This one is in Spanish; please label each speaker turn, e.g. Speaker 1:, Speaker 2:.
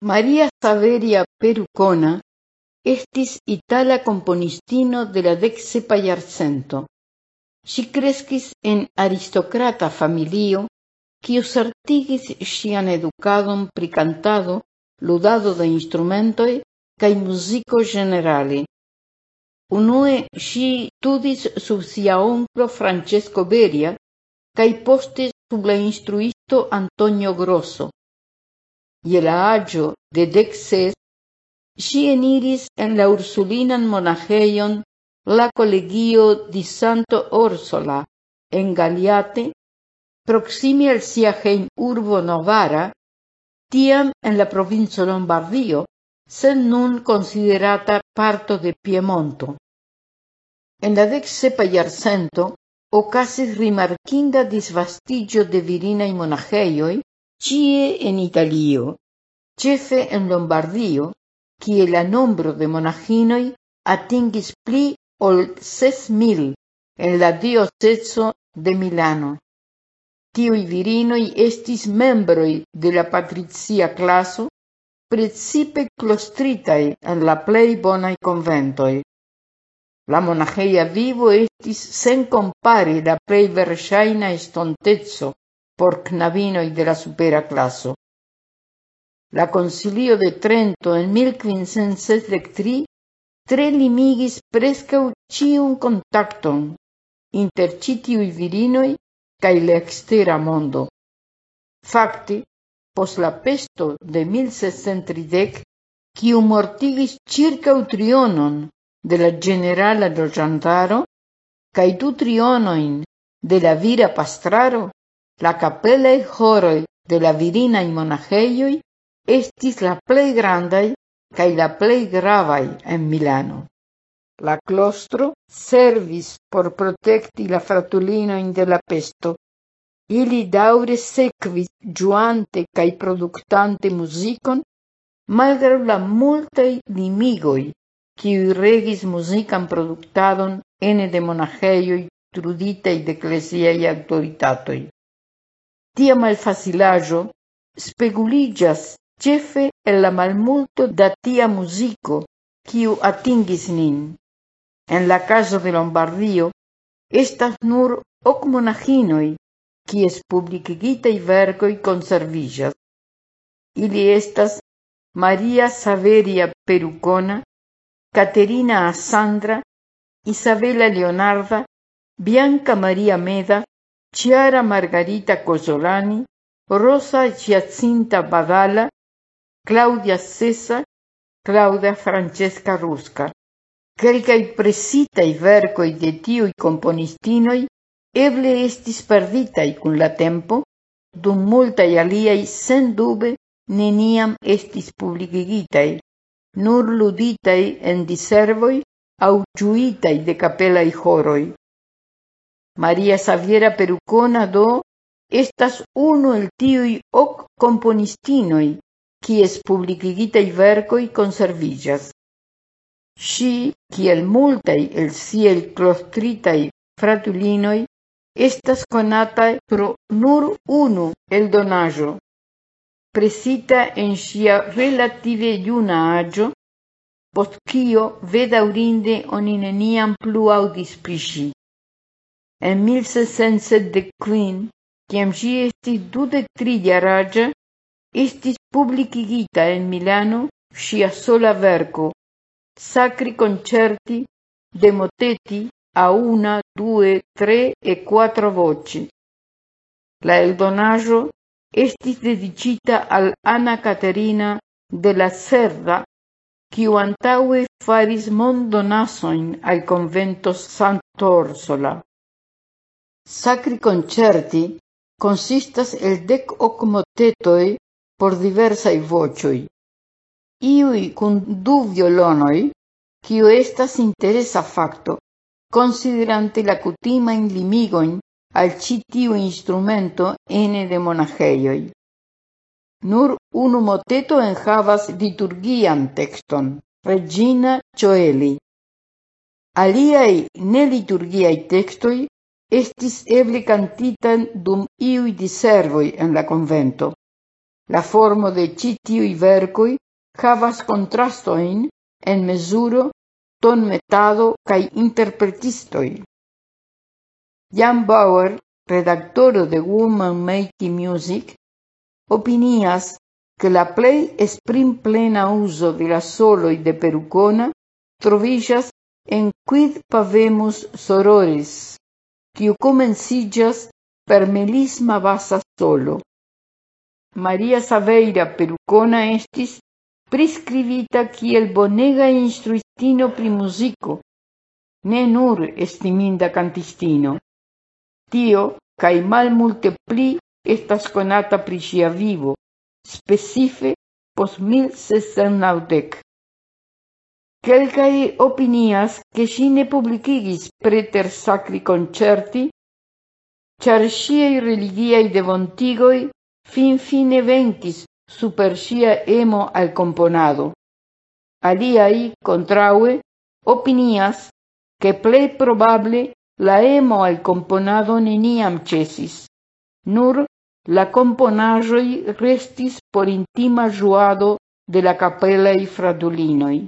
Speaker 1: Maria Saveria Perucona estis itala componistino de la deksepa jarcento. Ŝi kreskis en aristokrata familio, kiu certigis ŝian edukadon pri cantado, ludado de instrumentoj kaj muziko ĝenerale. Unue ŝi studis sub sia onklo Francesco Beria kaj poste sub la instruisto Antonio Grosso. Aĝo de dek ses, ŝi eniris en la Ursulinan monaĥejon la Colegio di Santo Orsola en Galiate, proxime al sia urbo Novara, tiam en la provinco Lombardio, sed nun considerata parto de Piemonto. En la dek sepa jarcento okazis rimarkinda disvastigio de virinaj monaĥejoj Cie en Italio, ĉefe en Lombardio, kie la nombro de monaginoi atingis pli ol ses mil en la diocezo de Milano. Tiuj virinoi estis membroi de la patricia claso, precipe clostritae en la plei bonai conventoi. La monageia vivo estis sen compare la plei versaina estontezzo por knavinoj de la supera claso. La concilio de Trento en 1563 tre limigis preskaŭ ĉiun kontakton inter ĉi tiuj virinoj kaj la ekstera mondo. Fakte, post la pesto de 1630, kiu mortigis ĉirkaŭ trionon de la ĝenerala loĝantaro kaj du trionojn de la vira pastraro, la capelae horoi de la virina i monaheioi estis la plei grandai cae la plei gravai en Milano. La clostro servis por protecti la fratulinoin de la pesto. Ili daure sequis juante cae productante musicon, malgrau la multei limigoi qui regis musican productadon ene de monaheioi truditei de ecclesiei autoritatoi. Tia malfacilaĵo speguliĝas ĉefe el la malmulto da tia muziko, atingis nin. En la caso de Lombardio estas nur ok monaĥinoj, kies publikigitaj verkoj konserviĝas. Ili estas Maria Saveria Perucona, Caterina Asandra, Isabela Leonarda, Bianca Maria Meda, Ciara Margarita Cozzolani, Rosa Giacinta Badala, Claudia Sessa, Claudia Francesca Rusca. Kelkaj presitaj vercoi de tiuj komponistinoj eble estis perditaj kun la tempo, dum multaj aliaj sendube neniam estis publikigitaj, nur luditaj en diservoj aŭ ĝuitaj de kapelaj horoi. Maria Saviera Perucona do estas unu el tiuj ok komponistinoj, kies publikigitaj verkoj konserviĝas. Ŝi, kiel multaj el siaj klostritaj fratulinoj, estas konata pro nur unu eldonaĵo, presita en ŝia relative juna aĝo, post kio vedaŭrinde oni neniam plu aŭdis. En 1675, kiam ŝi estis dudek trijaraĝa, estis publikigita en Milano ŝia sola verko, Sacri concerti de Motetti a una, due, tre e quattro voci. La eldonaĵo estis dedicita al Ana Caterina de la Cerda, kiu antaŭe faris mondonasojn al convento Sant'Orsola. Sacri concerti consistas el dec hoc motetoi por diversai vocioi. Iui cun du violonoi, quio estas interesa facto, considerante la cutima in limigoin al citiu instrumento ene de monaheioi. Nur unu moteto en havas liturgian texton, Regina Coeli. Aliai ne liturgiai textoi estis eble cantitan dum iui diservoi en la convento. La formo de ĉi tiuj verkoj havas kontrastojn en mezuro, tonmetado kaj interpretistoj. Jan Bauer, redaktoro de Woman Making Music, opinias que la plej esprimplena uzo de la soloj de Perucona trovillas en Quid pavemus sorores, kiu comencigas per melisma basa solo. Maria Saveira Perucona estis priskribita kiel bonega instruistino pri muziko, ne nur estiminda cantistino. Tio, cae mal multe pli, estas conata pri sia vivo, specife pos 1690. Kelkaj opinias, ke ŝi ne publikigis preter sacri concerti, ĉar ŝiaj religiaj devontigoj finfine venkis super ŝia emo al componado. Aliai, contraue, opinias, que ple probable la emo al componado neniam cesis, Nur la componajoi restis por intima juado de la capella i fradulinoi.